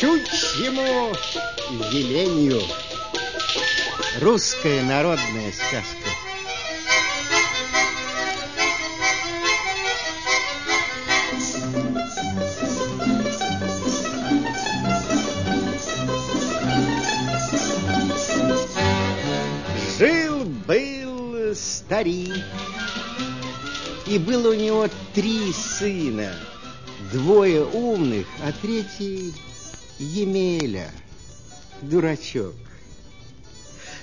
щучьему велению. Русская народная сказка. Жил-был старик, и было у него три сына. Двое умных, а третий Емеля, дурачок.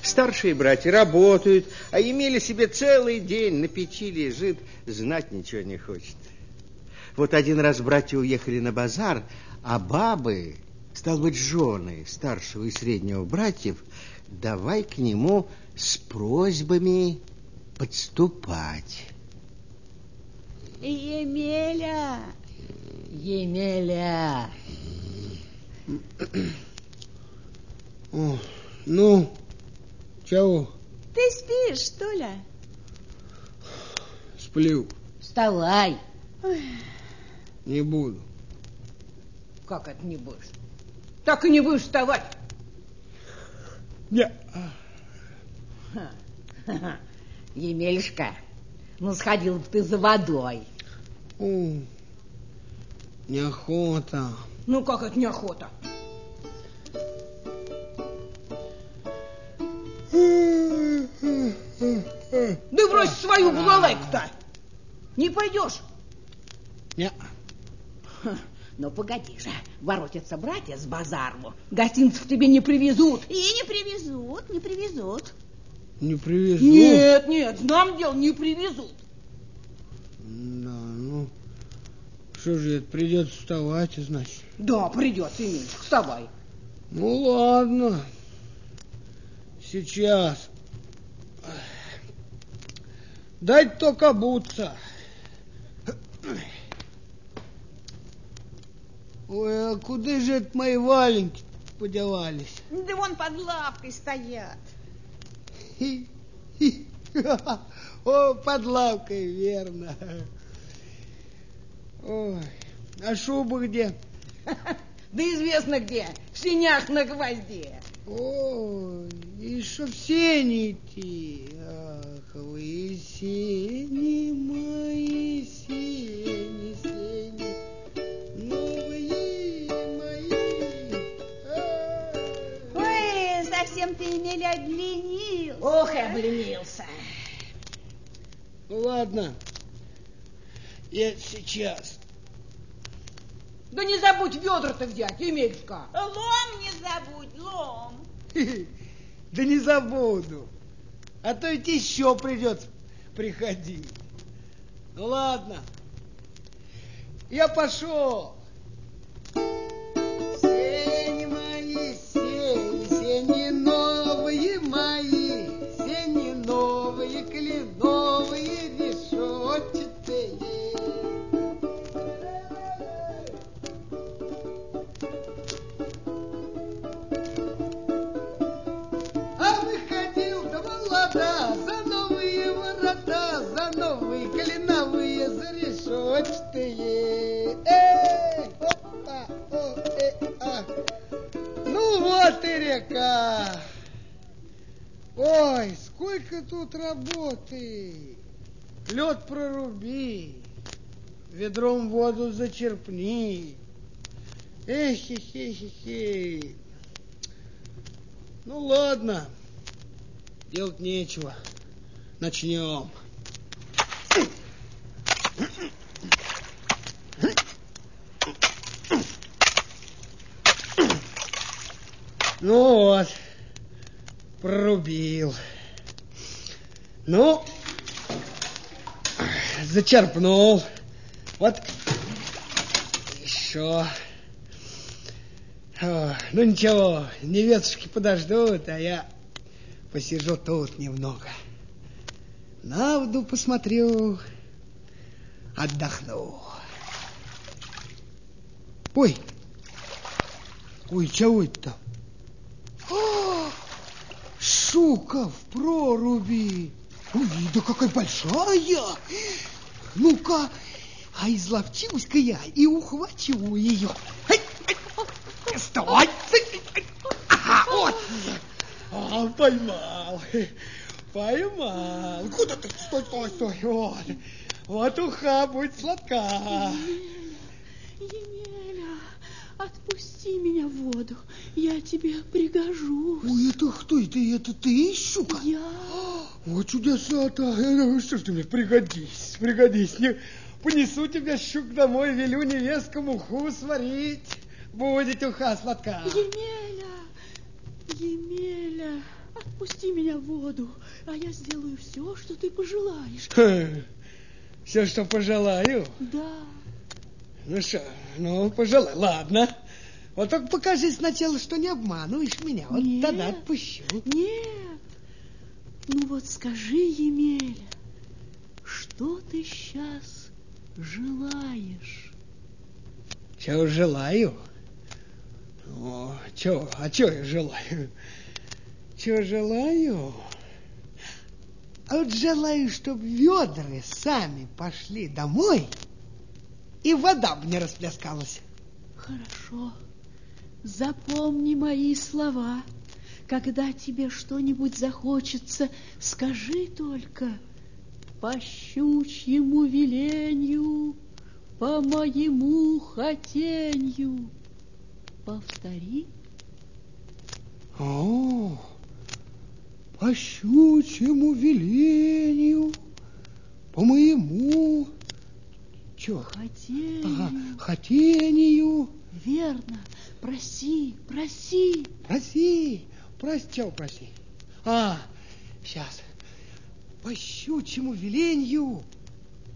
Старшие братья работают, а Емеля себе целый день на печи лежит, знать ничего не хочет. Вот один раз братья уехали на базар, а бабы, стал быть, жены старшего и среднего братьев, давай к нему с просьбами подступать. Емеля! Емеля! О, ну, чего? Ты спишь, что ли? Сплю. Вставай! Не буду. Как это не будешь? Так и не будешь вставать. Не. Емельшка, ну сходил бы ты за водой. О, неохота. Ну как это неохота? Да брось свою балалайку-то! Не пойдешь? Не. Ну, погоди же, воротятся братья с базару. Гостинцев тебе не привезут. И не привезут, не привезут. Не привезу. Нет, нет, нам дел не привезут. Да, что же это, придется вставать, значит. Да, придется, Емельчик, вставай. Ну, ладно. Сейчас. Дай только обуться. Ой, а куда же это мои валенки подевались? Да вон под лавкой стоят. О, под лавкой, верно. Ой, а шуба где? Да известно где, в синях на гвозде. Ой, и что все не идти. Ах, вы сени мои, сени, сени, новые мои. Ой, совсем ты, Емеля, обленился. Ох, обленился. Ну ладно, я сейчас. Да не забудь ведра-то взять, Емельчка. Лом не забудь, лом. Да не забуду. А то ведь еще придется приходить. Ну ладно. Я пошел. Река. Ой, сколько тут работы. Лед проруби, ведром воду зачерпни. Эх, эх, эх, эх, эх. Ну ладно, делать нечего. Начнем. Ну вот, прорубил. Ну, зачерпнул. Вот еще. О, ну ничего, невестушки подождут, а я посижу тут немного. На воду посмотрю, отдохну. Ой, ой, чего это там? А, Шука в проруби. Ой, да какая большая. Ну-ка, а изловчусь-ка я и ухвачу ее. Стой! Ага, вот. А, поймал. Поймал. Куда ты? Стой, стой, стой. Вот. Вот уха будет сладка. Емеля, отпусти меня в воду. Я тебе пригожусь. Ой, это кто это? Это ты, щука? Я... О, чудеса-то. Ну, Что ж ты мне, пригодись, пригодись. Не, понесу тебя, щук, домой, велю невесткам уху сварить. Будет уха сладка. Емеля, Емеля, отпусти меня в воду, а я сделаю все, что ты пожелаешь. Все, что пожелаю. Да. Ну что, ну, пожелай. Ладно. Вот только покажи сначала, что не обманываешь меня. Вот Нет. тогда отпущу. Нет. Ну вот скажи, Емеля, что ты сейчас желаешь? Чего желаю? О, чего? А чего я желаю? Чего желаю? А вот желаю, чтобы ведра сами пошли домой, и вода бы не расплескалась. Хорошо. Запомни мои слова. Когда тебе что-нибудь захочется, скажи только по щучьему веленью, по моему хотенью. Повтори. О, по щучьему велению, по моему чё? Хотенью. Ага, хотению. Верно. Проси, проси. Проси, проси, чего проси? А, сейчас. По щучьему веленью,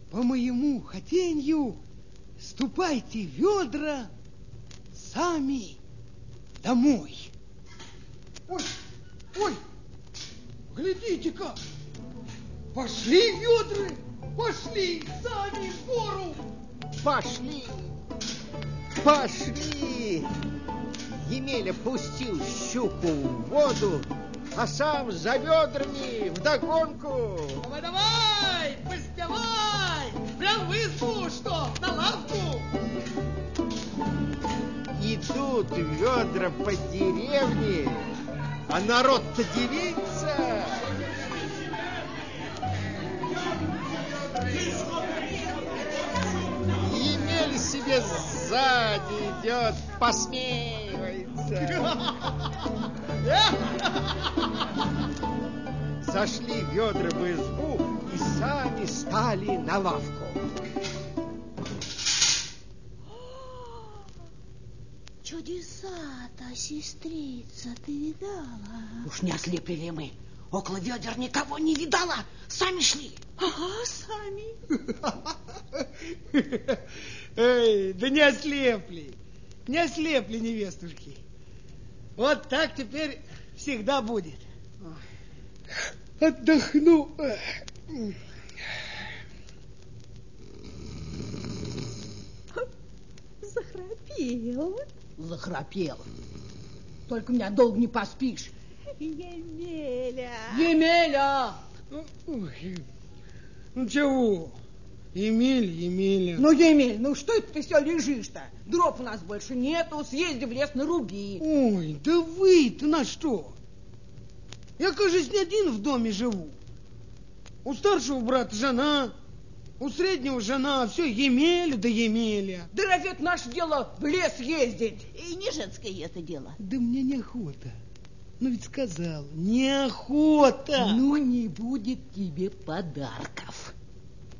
по моему хотенью, ступайте ведра сами домой. Ой, ой, глядите-ка, пошли ведра, пошли сами в гору. Пошли! Пошли! Емеля пустил щуку в воду, а сам за ведрами вдогонку. Давай, давай, поспевай, прям в избу, что, на лавку. Идут ведра по деревне, а народ-то дивится. Сзади идет, посмеивается. Зашли ведра в избу и сами стали на лавку. Чудеса-то, сестрица, ты видала? Уж не ослепли ли мы? Около ведер никого не видала. Сами шли. Ага, сами. Эй, да не ослепли, не ослепли невестушки. Вот так теперь всегда будет. Отдохну. Захрапел. Захрапел. Только меня долго не поспишь. Емеля! Емеля! Ой, ну чего? Емель, Емеля. Ну, Емель, ну что это ты все лежишь-то? Дров у нас больше нету, съезди в лес наруби. Ой, да вы-то на что? Я, кажется, не один в доме живу. У старшего брата жена, у среднего жена, все Емеля да Емеля. Да разве это наше дело в лес ездить? И не женское это дело. Да мне неохота. Ну ведь сказал, неохота. Ну, не будет тебе подарков.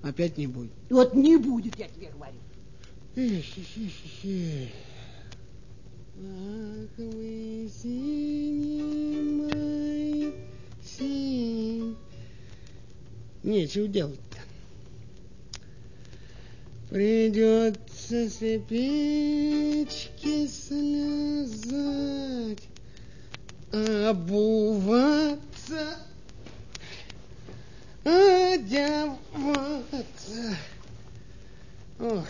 Опять не будет. Вот не будет, я тебе говорю. Эх, эх, эх, эх. Ах вы синий май, синь. Нечего делать-то. Придется с печки слезать, обуваться, одеваться. Ох.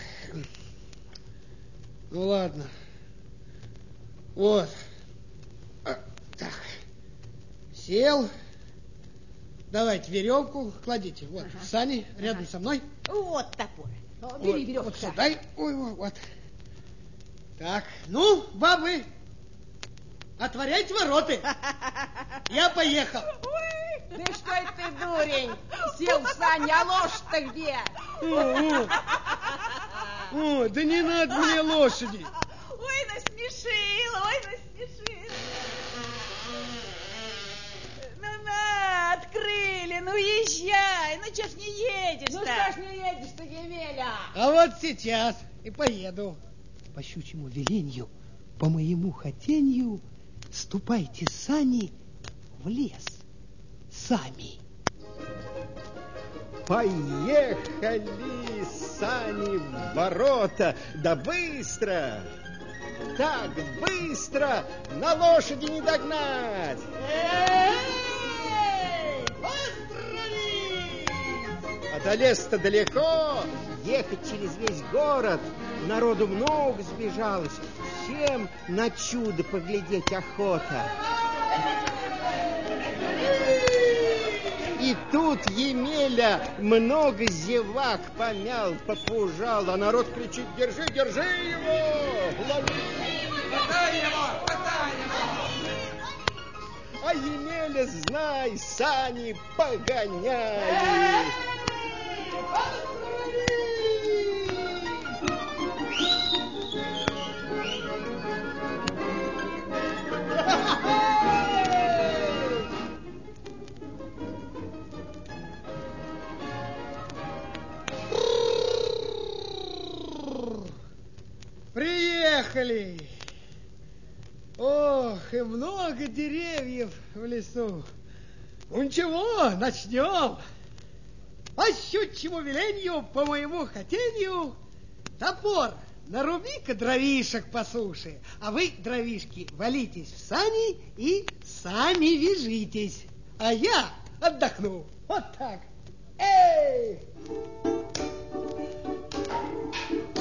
Ну ладно. Вот. А, Так. Сел. Давайте веревку кладите. Вот, сани рядом со мной. Вот топор. Ну, бери вот, веревку. вот сюда. Ой, вот, вот. Так, ну, бабы, Отворяйте вороты. Я поехал. Да что это ты, дурень? Сел в сани, а лошадь-то где? О, о. О, да не надо мне лошади. Ой, насмешил, ой, насмешил. Ну на, открыли, ну езжай. Ну чё ж не едешь-то? Ну что ж не едешь-то, Емеля? А вот сейчас и поеду. По щучьему веленью, по моему хотению, ступайте сани в лес сами. Поехали сани в ворота, да быстро! Так быстро на лошади не догнать! Эй! А до леса далеко, ехать через весь город. Народу много сбежалось, всем на чудо поглядеть охота. И тут Емеля много зевак помял, попужал, а народ кричит, держи, держи его, лови. А Емеля, знай, сани погоняет. Приехали! Ох, и много деревьев в лесу. Ну ничего, начнем. По щучьему велению, по моему хотению, топор, наруби-ка дровишек по суше, а вы, дровишки, валитесь в сани и сами вяжитесь, а я отдохну. Вот так. Эй!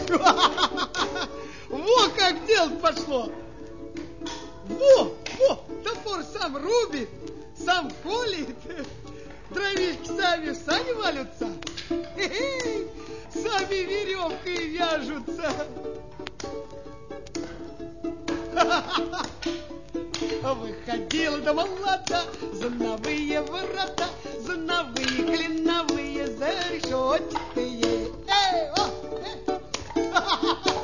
Во как дело пошло! Во, во, топор сам рубит, сам колет, дровишки сами в сани валятся, сами веревкой вяжутся. Выходила до молота за новые ворота, за новые кленовые, за решетчатые. Эй, о, э.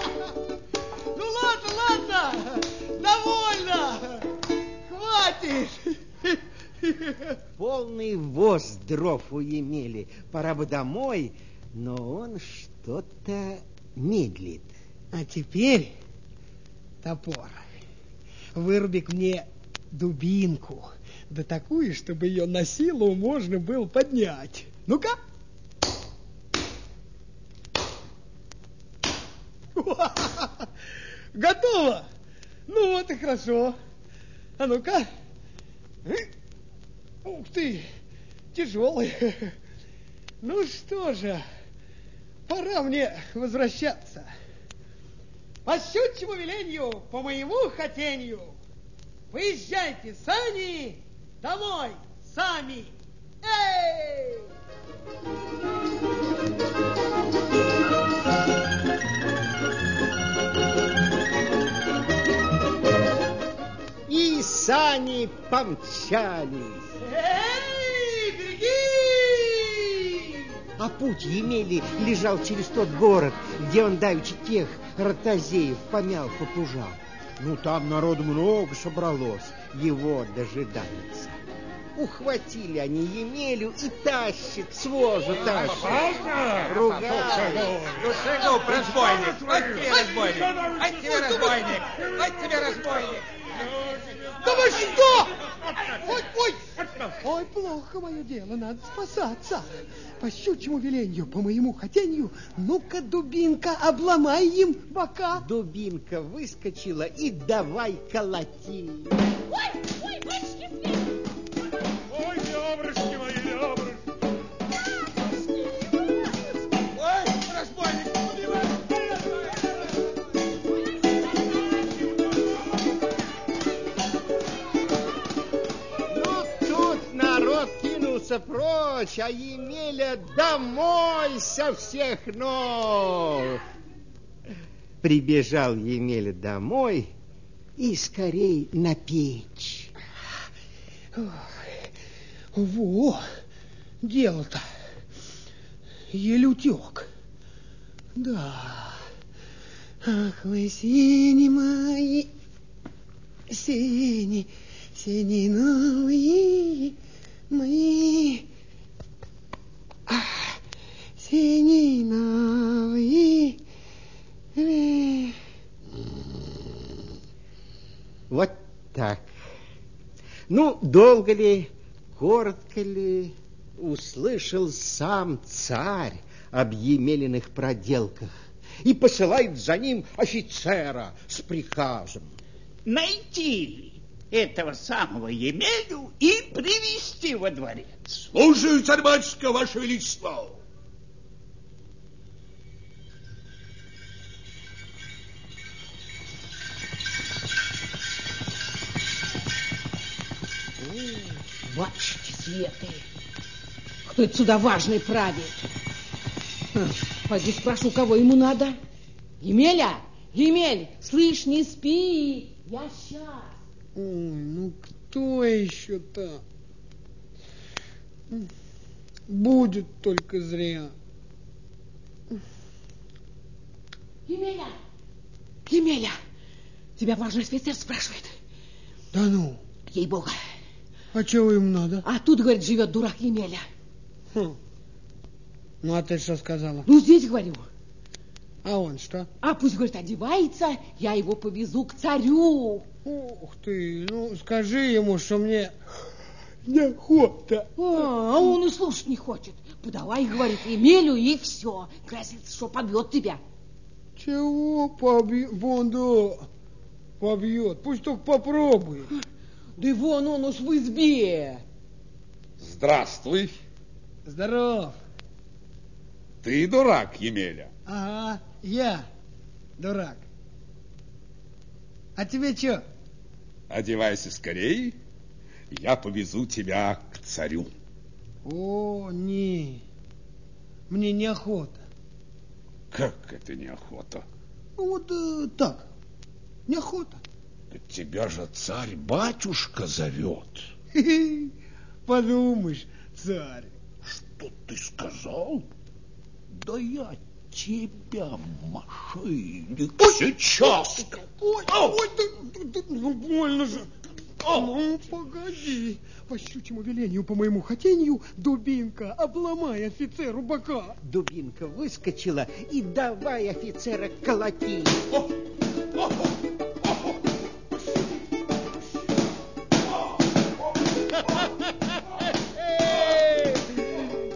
Полный воз дров у Емели. Пора бы домой, но он что-то медлит. А теперь, топор, выруби мне дубинку, да такую, чтобы ее на силу можно было поднять. Ну-ка. Готово. Ну вот и хорошо. А ну-ка. Ух ты, тяжелый. Ну что же, пора мне возвращаться. По щучьему велению, по моему хотению, поезжайте сани домой сами. Эй! Сани помчались. Эй, береги! А путь Емели лежал через тот город, где он давеча тех ротозеев помял, попужал. Ну, там народу много собралось, его дожидается. Ухватили они Емелю и тащат, с возу тащат. Ругают. Ну, шагов, разбойник! Вот тебе разбойник! Вот тебе разбойник! Вот тебе разбойник! Да вы что? Ой, ой! Ой, плохо мое дело, надо спасаться. По щучьему велению, по моему хотению, ну-ка, дубинка, обломай им бока. Дубинка выскочила и давай колоти. Ой, ой, батюшки, кинулся прочь, а Емеля домой со всех ног. Прибежал Емеля домой, и скорей на печь. Во, дело-то. Еле утек. Да. Ах, вы сини мои, сини, сини новые сини новые. э. Вот так. Ну, долго ли, коротко ли, услышал сам царь об Емелиных проделках и посылает за ним офицера с приказом. найти этого самого Емелю и привести во дворец. Слушаю, царь-батюшка, ваше величество. Батюшки светы. Кто это сюда важный правит? Пойди спрошу, кого ему надо. Емеля, Емель, слышь, не спи. Я сейчас. Ой, ну кто еще-то? Будет только зря. Емеля, Емеля, тебя важный офицер спрашивает. Да ну, Ей-богу. а чего им надо? А тут, говорит, живет дурак Емеля. Хм. Ну, а ты что сказала? Ну, здесь, говорю. А он что? А пусть, говорит, одевается, я его повезу к царю. Ух ты, ну скажи ему, что мне неохота. А, а он и слушать не хочет. Подавай, говорит, Емелю, и все. Грозится, что побьет тебя. Чего побьет? Вон, да, побьет. Пусть только попробует. Да и вон он уж в избе. Здравствуй. Здоров. Ты дурак, Емеля. Ага, я дурак. А тебе что? Одевайся скорей, я повезу тебя к царю. О, не, мне неохота. Как это неохота? Вот э, так, неохота. Тебя же царь-батюшка зовет. Хе-хе. Подумаешь, царь. Что ты сказал? Да я тебя, мошенник, сейчас. Ой, ой, да, да, да, ну, больно же. Ну, погоди. По щучьему велению, по моему хотению, дубинка, обломай офицеру бока. Дубинка выскочила и давай офицера колотить.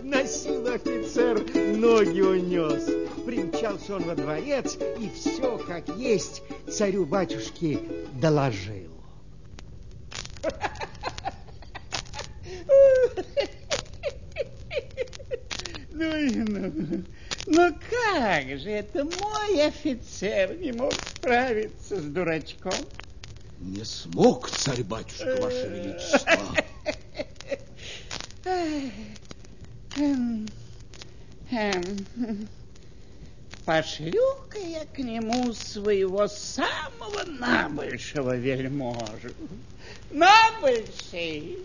На силу офицер ноги унес. Примчался он во дворец и все как есть царю-батюшке доложил. Ну, и ну, ну как же это мой офицер не мог справиться с дурачком? Не смог царь-батюшка, ваше величество. Эм, эм, Пошлю-ка я к нему своего самого набольшего вельможу. Набольший!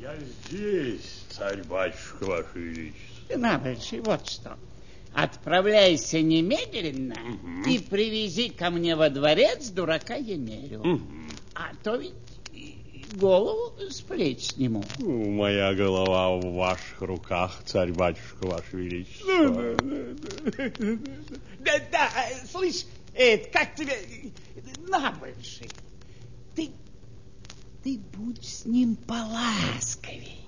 Я здесь, царь-батюшка, ваше величество. Набольший, вот что. Отправляйся немедленно и привези ко мне во дворец дурака Емелю. А то ведь голову с плеч сниму. Ну, Моя голова в ваших руках, царь-батюшка, ваше величество. Да, да, слышь, э, как тебе... Набольший, ты, ты будь с ним поласковей.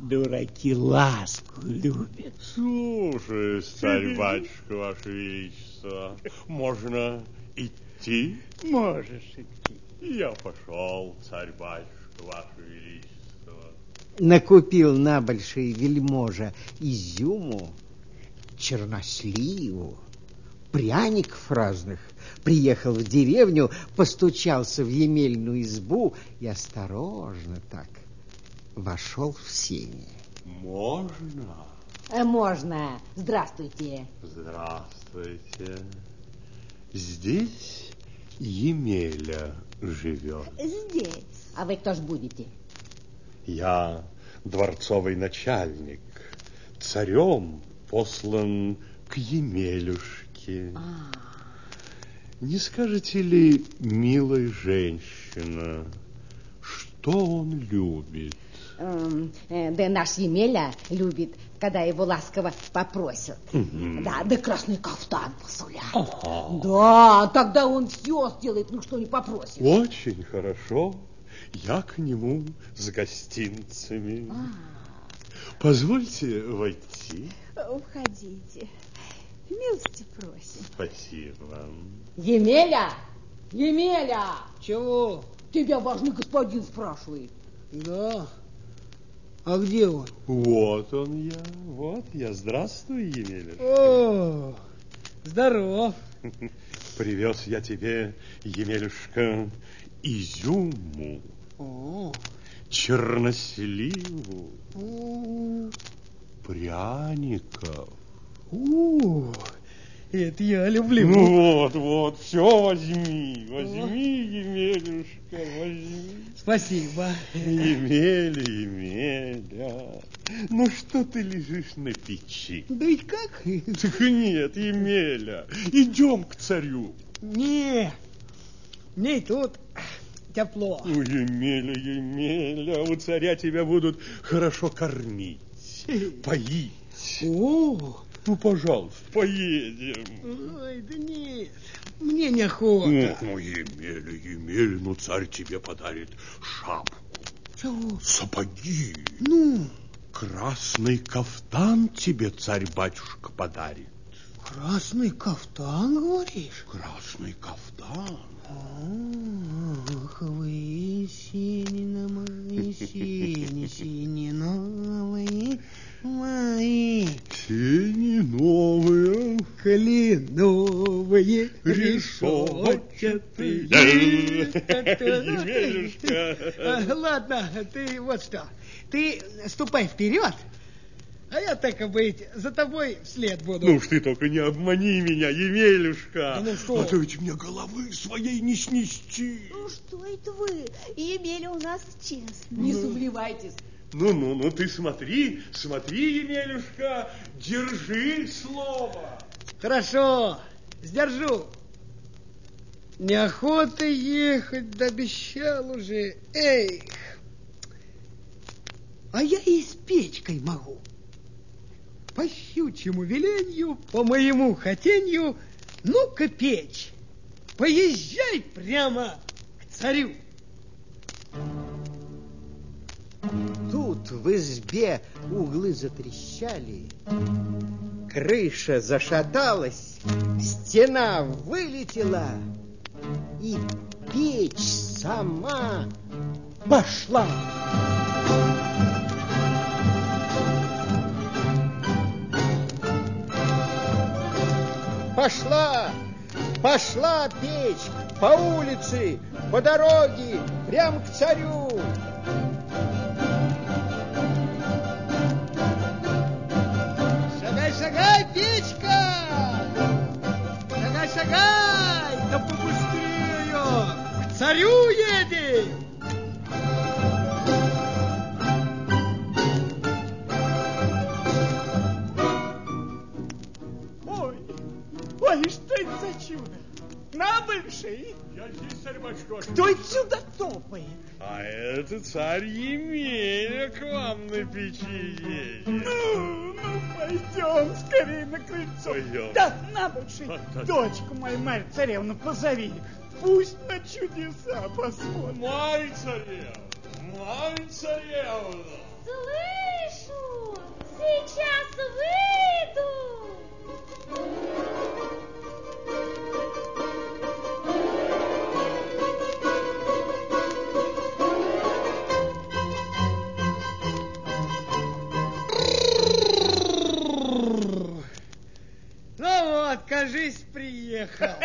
Дураки ласку любят. Слушаюсь, царь-батюшка, ваше величество. Можно идти? Можешь идти. Я пошел, царь-батюшка, ваше величество. Накупил на большой вельможа изюму, черносливу, пряников разных, приехал в деревню, постучался в емельную избу и осторожно так вошел в сени. Можно? Э, Можно. Здравствуйте. Здравствуйте. Здесь Емеля живет. Здесь. А вы кто ж будете? Я дворцовый начальник. Царем послан к Емелюшке. А, Не скажете ли, милая женщина, что он любит? эм, э, да наш Емеля любит, когда его ласково попросят. Да, да красный кафтан посуля. Да, тогда он все сделает, ну что не попросит. Очень хорошо. Я к нему с гостинцами. Позвольте войти. Входите. Милости просим. Спасибо. Емеля! Емеля! Чего? Тебя важный господин спрашивает. Да. А где он? Вот он я, вот я. Здравствуй, Емеля. О, здоров. Привез я тебе, Емелюшка, изюму, О, черносливу, о, пряников. о, это я люблю. Ну вот, вот, все возьми, возьми, Емелюшка, возьми. Спасибо. Емеля, Емеля, ну что ты лежишь на печи? Да и как? Так нет, Емеля, идем к царю. Не, мне и тут тепло. У Емеля, Емеля, у царя тебя будут хорошо кормить, поить. О, Ну, пожалуйста, поедем. ой, да нет, мне неохота. Ну, ну, Емеля, Емеля, ну царь тебе подарит шапку, Чего? сапоги, Ну, красный кафтан тебе царь-батюшка подарит. красный кафтан, говоришь? Красный кафтан. Ах, вы синина мои, сини, синина мои, Тени новые, кленовые решетчатые. решетчатые. Емелюшка. А, Ладно, ты вот что, ты ступай вперед, а я, так и быть, за тобой вслед буду. Ну уж ты только не обмани меня, Емелюшка. Да ну что? А то ведь мне головы своей не снести. Ну что это вы? Емеля у нас честный. Не сомневайтесь. Ну-ну, ну ты смотри, смотри, Емелюшка, держи слово. Хорошо, сдержу. Неохота ехать, да обещал уже. Эх, а я и с печкой могу. По щучьему веленью, по моему хотенью, ну-ка печь, поезжай прямо к царю. Тут в избе углы затрещали, крыша зашаталась, стена вылетела, и печь сама пошла. Пошла, пошла печь по улице, по дороге, прям к царю. Шагай! Да побыстрее! К царю едем! Ой, ой, что это за чудо? На, бывший, Я здесь, царь-батюшка. кто топает? А это царь Емеля к вам на печи едет. Ну, ну, пойдем скорее на крыльцо. Пойдем. Да, на, Вот так. дочку мою Марь Царевну позови. Пусть на чудеса посмотрит. Май царевна, май царевна. Слышу! Сейчас выйду! Кажись, приехал.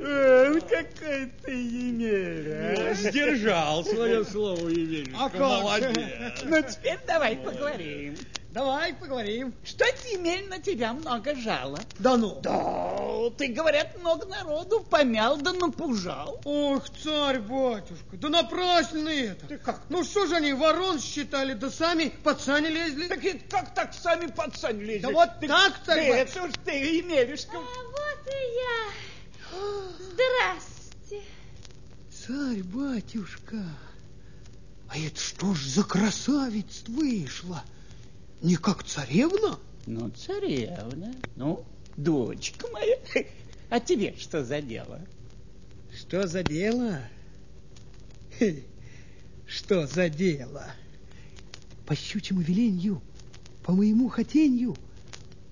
Ой, какой ты Емеля. а. Сдержал свое слово, Емелька. А как же? Ну, теперь давай поговорим. Давай поговорим. Что Емель на тебя много жало? Да ну. Да, ты, говорят, много народу помял да напужал. Ох, царь-батюшка, да напрасно это. Ты как? Ну что же они, ворон считали, да сами под сани лезли? Так это как так сами под лезет? Да вот Ты- так, ты царь-батюшка. Это уж ты, Емелюшка. А вот и я. Здрасте. Царь-батюшка, а это что ж за красавица вышла? Не как царевна? Ну, царевна, ну, дочка моя. А тебе что за дело? Что за дело? Что за дело? По щучьему веленью, по моему хотенью,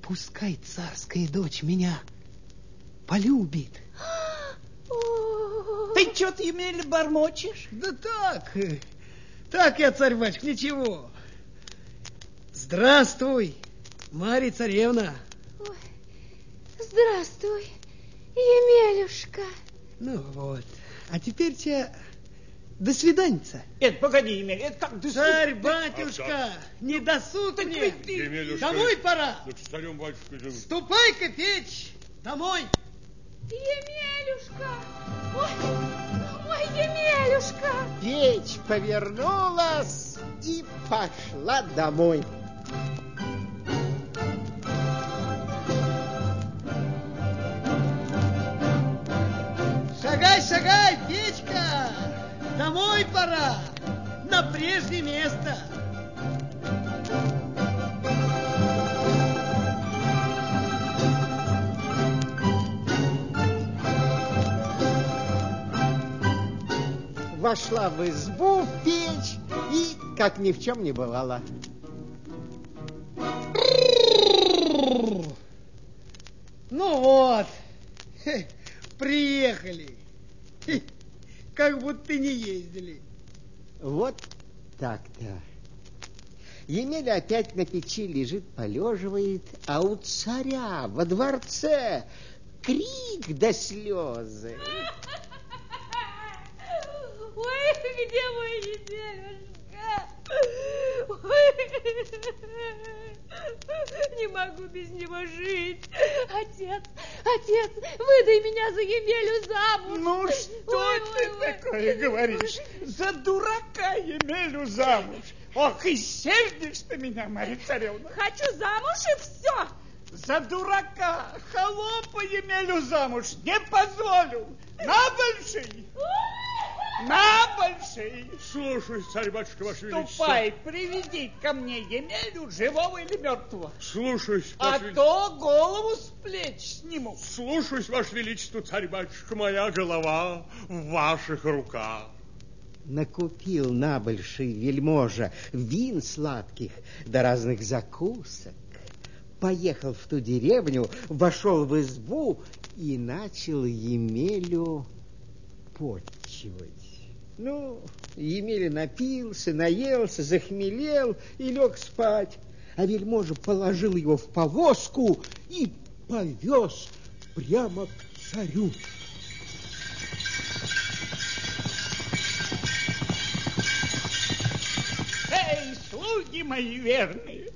пускай царская дочь меня полюбит. Ты что ты, Емель, бормочешь? Да так, так я, царь-батюшка, ничего. Здравствуй, Марья царевна. ой. Здравствуй, Емелюшка. Ну вот, а теперь тебе до свиданьца. Это, погоди, Емель, это как ты... Царь-батюшка, не досуг Так мне. ты- Емелюшка, Домой пора. Да к царем батюшкой живут. Ступай-ка, печь, домой. Емелюшка. Ой, ой, Емелюшка. Печь повернулась и пошла домой. Шагай, шагай, печка, домой пора, на прежнее место. Вошла в избу печь и, как ни в чем не бывало. Ну вот, приехали. Как будто не ездили. Вот так-то. Емеля опять на печи лежит, полеживает, а у царя во дворце крик да слезы. Ой, где мой Емелюшка? Ой, не могу без него жить. Отец, отец, выдай меня за Емелю замуж. Ну, что Ой, ты ой, ой. такое говоришь? За дурака Емелю замуж. Ох, и сердишь ты меня, Марья Царевна. Хочу замуж и все. За дурака, холопа Емелю замуж не позволю. На больший, на больший. Слушай, царь-батюшка, ваше величество. Ступай, приведи ко мне Емелю, живого или мертвого. Слушаюсь, А ваше величество. то голову с плеч сниму. Слушаюсь, ваше величество, царь-батюшка, моя голова в ваших руках. Накупил на большой вельможа вин сладких да разных закусок. Поехал в ту деревню, вошел в избу и начал Емелю подчивать. Ну, Емеля напился, наелся, захмелел и лег спать. А вельможа положил его в повозку и повез прямо к царю. Эй, слуги мои верные,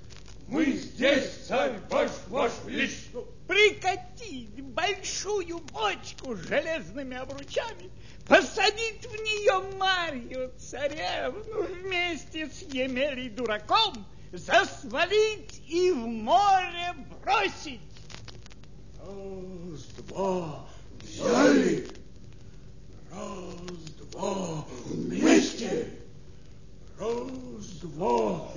Мы здесь, царь ваш, ваше величество. прикатить большую бочку с железными обручами, посадить в нее Марью царевну вместе с Емелей дураком, засвалить и в море бросить. Раз, два, взяли. Раз, два, вместе. Раз, два,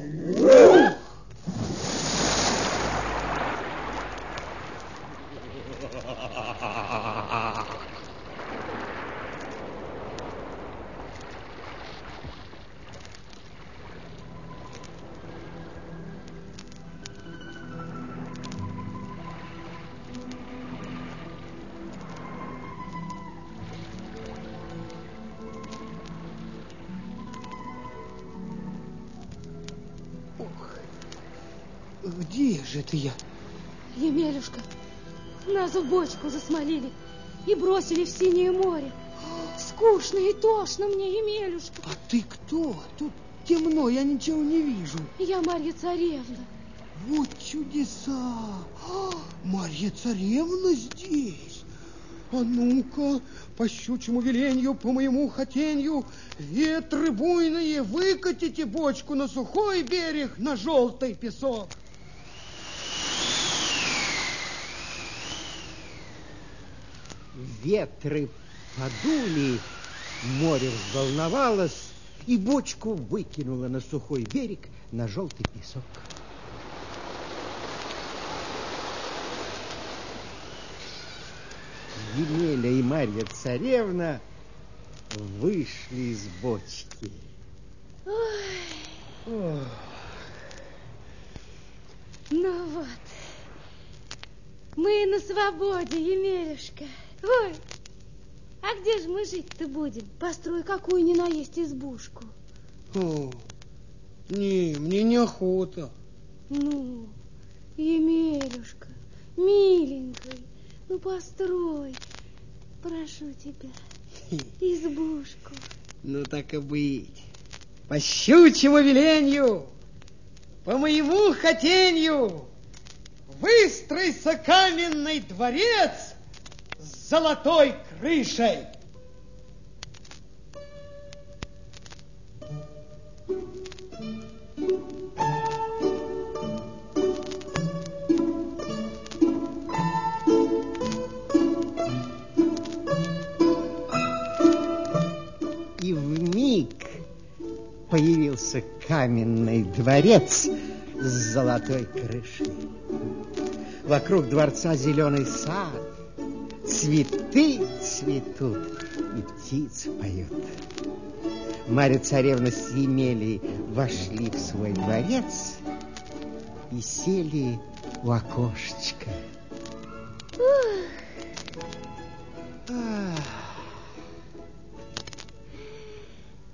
же это я? Емелюшка, нас в бочку засмолили и бросили в синее море. Скучно и тошно мне, Емелюшка. А ты кто? Тут темно, я ничего не вижу. Я Марья Царевна. Вот чудеса! Марья царевна здесь! А ну-ка, по щучьему веленью, по моему хотенью, ветры буйные, выкатите бочку на сухой берег, на желтый песок. Ветры подули, море взволновалось, и бочку выкинуло на сухой берег на желтый песок. Емеля и Марья царевна вышли из бочки. Ну вот, мы на свободе, Емелюшка. Ой, а где же мы жить-то будем? Построй какую ни наесть избушку. О, не, мне неохота. Ну, Емелюшка, миленький, ну построй, прошу тебя, избушку. Ну так и быть. По щучьему веленью, по моему хотенью, выстроится каменный дворец золотой крышей. И в миг появился каменный дворец с золотой крышей. Вокруг дворца зеленый сад, цветы цветут и птицы поют. Марья царевна с Емелей вошли в свой дворец и сели у окошечка. Ах,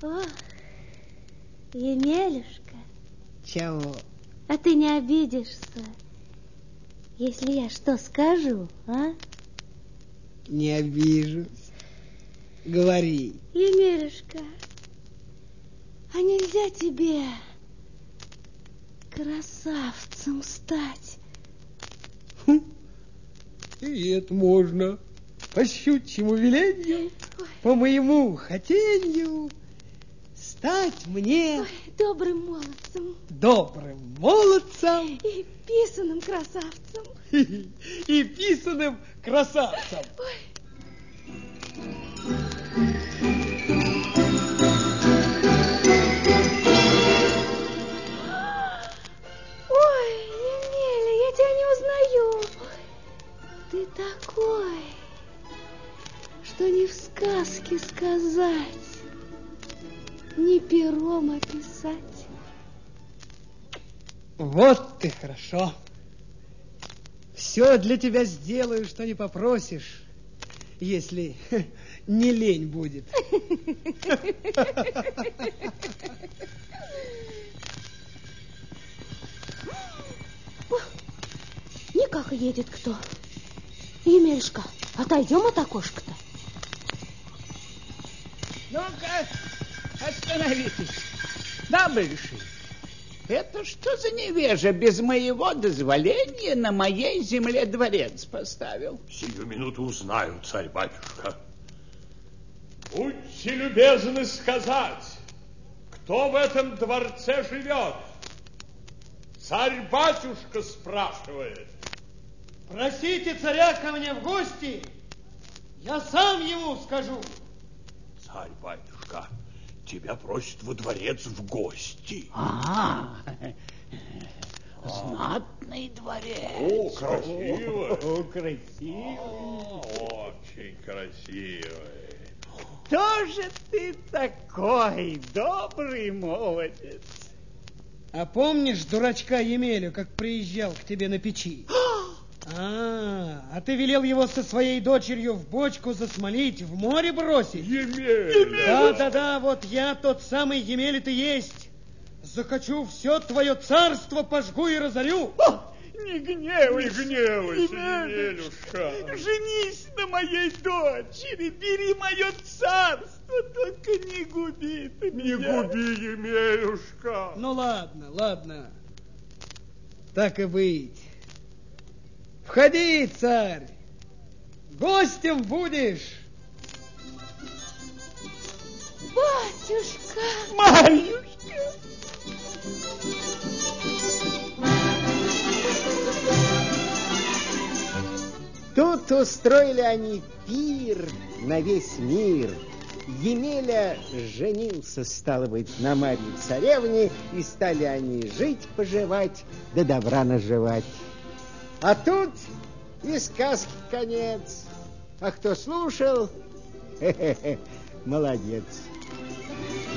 О, Емелюшка, чего? а ты не обидишься, если я что скажу, а? Не обижусь. Говори. Емелюшка, а нельзя тебе красавцем стать? И это можно. По щучьему велению, по моему хотению, стать мне Ой, добрым молодцем добрым молодцем и писаным красавцем. и писаным красавцем. Ой, Емеля, я тебя не узнаю. Ты такой, что ни в сказке сказать, ни пером описать. Вот ты хорошо. Все для тебя сделаю, что не попросишь, если не лень будет. Никак едет кто. Емельшка, отойдем от окошка-то. Ну-ка, остановитесь. Да, бывший. Это что за невежа без моего дозволения на моей земле дворец поставил? Сию минуту узнаю, царь-батюшка. Будьте любезны сказать, кто в этом дворце живет? Царь-батюшка спрашивает. Просите царя ко мне в гости, я сам ему скажу. Царь-батюшка, тебя просит во дворец в гости. А, знатный дворец. О, красиво. О, красивый. Очень красивый. Кто же ты такой, добрый молодец? А помнишь дурачка Емелю, как приезжал к тебе на печи? А, а ты велел его со своей дочерью в бочку засмолить, в море бросить? Емеля. Да-да-да, вот я тот самый Емеля ты есть. Захочу все твое царство пожгу и разорю. Не Не гневайся, гневайся, Емелюшка. Женись на моей дочери, бери мое царство, только не губи ты Не меня. губи, Емелюшка. Ну ладно, ладно. Так и быть. Входи, царь. Гостем будешь. Батюшка! Марьюшка! Тут устроили они пир на весь мир. Емеля женился, стало быть, на Марье царевне, и стали они жить-поживать, да добра наживать. А тут и сказки конец. А кто слушал, хе -хе -хе, молодец. Молодец.